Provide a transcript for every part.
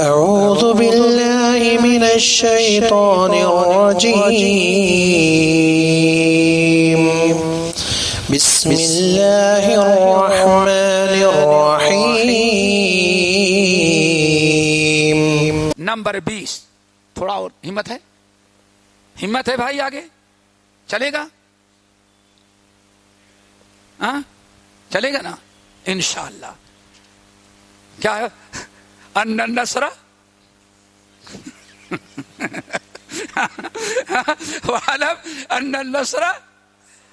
أعوذ بالله من الشيطان الرجيم. بسم الله الرحمن الرحيم. نمبر بیس تھوڑا اور ہمت ہے؟ ہمت ہے بھائی آگے؟ چلے گا؟ ہاں؟ چلے گا نا؟ انشاءاللہ. کیا ہے؟ ان نسرا وعلم ان النصر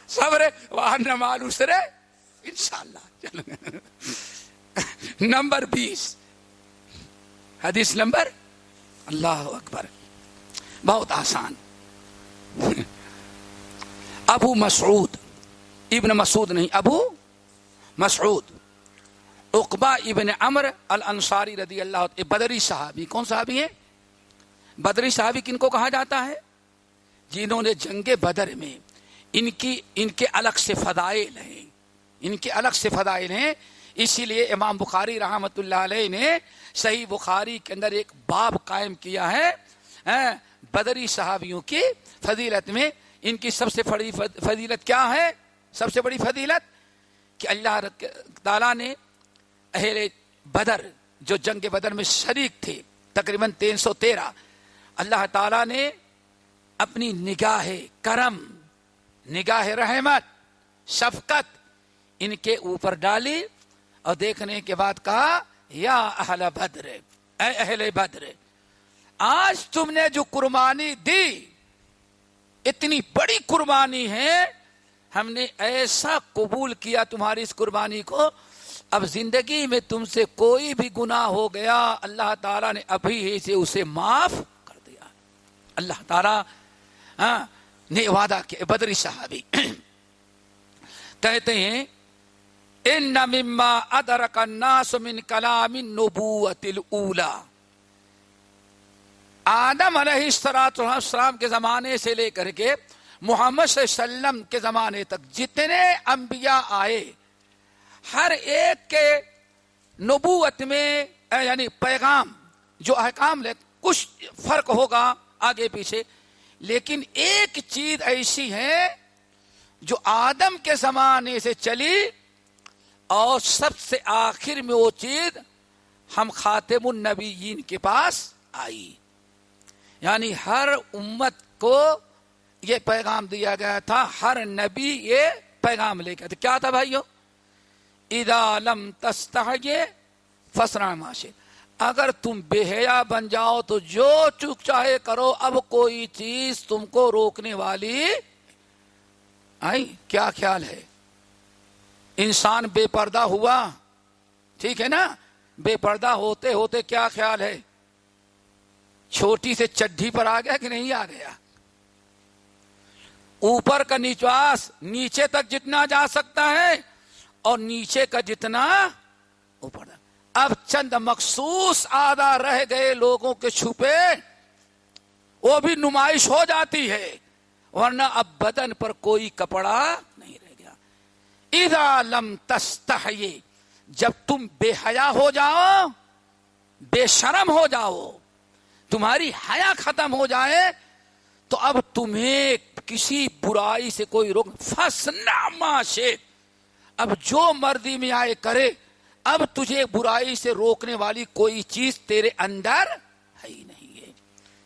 صبر وان مال اسر انشاءاللہ چلو نمبر بیس حدیث نمبر اللہ اکبر بہت آسان ابو مسعود ابن مسعود نہیں ابو مسعود اقبا ابن امر الانصاری رضی اللہ عنہ بدری صحابی، کون صحابی ہے بدری صحابی کن کو کہا جاتا ہے؟ جنہوں نے جنگ بدر میں ان کی، ان کے الگ سے فضائل ہیں، ان کے الگ سے فضائل ہیں، اسی لیے امام بخاری رحمت اللہ علیہ نے صحیح بخاری کے اندر ایک باب قائم کیا ہے بدری صحابیوں کی فضیلت میں ان کی سب سے بڑی فضیلت کیا ہے؟ سب سے بڑی فضیلت کہ اللہ تعالیٰ نے اہل بدر، جو جنگ بدر میں شریک تھے، تقریباً تین سو تیرہ، اللہ تعالی نے اپنی نگاہ کرم، نگاہ رحمت، شفقت ان کے اوپر ڈالی اور دیکھنے کے بعد کہا، یا اہل بدر، اے اہل بدر، آج تم نے جو قربانی دی، اتنی بڑی قربانی ہے، ہم نے ایسا قبول کیا تمہاری اس قربانی کو اب زندگی میں تم سے کوئی بھی گناہ ہو گیا، اللہ تعالیٰ نے ابھی ہی سے اسے معاف کر دیا۔ اللہ تعالیٰ ہاں نے وعدہ کیا۔ بدری صحابی، کہتے ہیں، ان مما ادرک الناس من کلام النبوت الاولا آدم علیہ السلام کے زمانے سے لے کر کے محمد صلی اللہ علیہ وسلم کے زمانے تک جتنے انبیاء آئے ہر ایک کے نبوت میں یعنی پیغام، جو احکام لے کچھ فرق ہوگا آگے پیچھے۔ لیکن ایک چیز ایسی ہے جو آدم کے زمانے سے چلی، اور سب سے آخر میں وہ چیز ہم خاتم النبیین کے پاس آئی۔ یعنی ہر امت کو یہ پیغام دیا گیا تھا، ہر نبی یہ پیغام لے کے کیا تھا بھائیو؟ اذا لم تستحی فسرا معاشے اگر تم بے حیا بن جاؤ تو جو چک چاہے کرو، اب کوئی چیز تم کو روکنے والی آئی۔ کیا خیال ہے؟ انسان بے پردہ ہوا۔ ٹھیک ہے نا؟ بے پردہ ہوتے ہوتے کیا خیال ہے؟ چھوٹی سے چڈھی پر آ گیا کہ نہیں آ گیا؟ اوپر کا نیچواس نیچے تک جتنا جا سکتا ہے اور نیچے کا جتنا اوپر اب چند مخصوص آدھا رہ گئے لوگوں کے چھپے، وہ بھی نمائش ہو جاتی ہے، ورنہ اب بدن پر کوئی کپڑا نہیں رہ گیا۔ اذا لم تستحی جب تم بے حیا ہو جاؤ، بے شرم ہو جاؤ، تمہاری حیا ختم ہو جائے، تو اب تمہیں کسی برائی سے کوئی روک فسنا معاشیت اب جو مردی میں آئے کرے، اب تجھے برائی سے روکنے والی کوئی چیز تیرے اندر ہے ہی نہیں ہے۔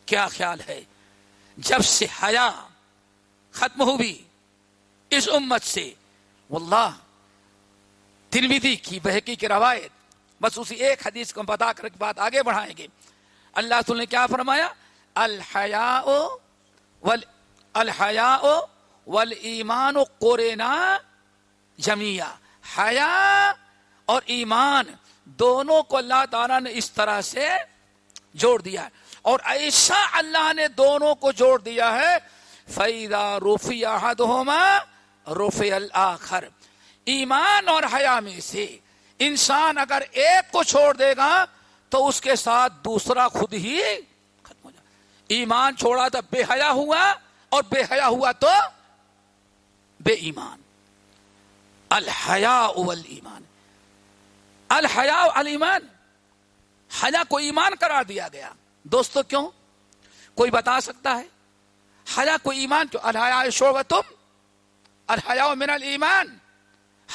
کیا خیال ہے؟ جب سے حیا ختم ہوئی اس امت سے، واللہ ترمیدی کی بہکی کی روایت، بس اسی ایک حدیث کو بتا کر بات آگے بڑھائیں گے۔ اللہ تعالی نے کیا فرمایا؟ الحیا الحیا ول ایمان و کورینا جمیا حیا اور ایمان دونوں کو اللہ تعالیٰ نے اس طرح سے جوڑ دیا ہے۔ اور ایسا اللہ نے دونوں کو جوڑ دیا ہے۔ فیدا روفی احد ہوما روفی الآخر۔ ایمان اور حیا میں سے انسان اگر ایک کو چھوڑ دے گا تو اس کے ساتھ دوسرا خود ہی ختم ہو جائے۔ ایمان چھوڑا تو بے حیا ہوا اور بے حیا ہوا تو بے ایمان۔ الحیا ایمان الحیا المان حیا کو ایمان قرار دیا گیا. دوستو کیوں؟ کوئی بتا سکتا ہے؟ حیا کو ایمان کیوں الحیا شعبہ تم الحیا من الایمان.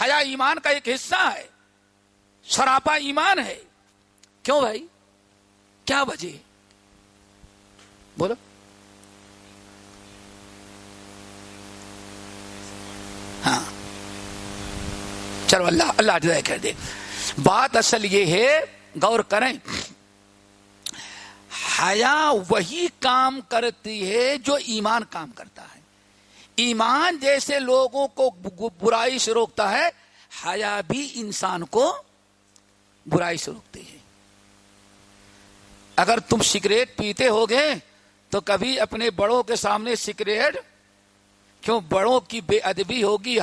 حیا ایمان کا ایک حصہ ہے. سراپا ایمان ہے. کیوں بھائی؟ کیا وجہ بولو۔ چلو، اللہ اللہ جزائے کر دے۔ بات اصل یہ ہے، غور کریں۔ حیا وہی کام کرتی ہے جو ایمان کام کرتا ہے۔ ایمان جیسے لوگوں کو برائی سے روکتا ہے، حیا بھی انسان کو برائی سے روکتی ہے۔ اگر تم سگریٹ پیتے ہو گے تو کبھی اپنے بڑوں کے سامنے سگریٹ، کیوں بڑوں کی بے ادبی ہوگی؟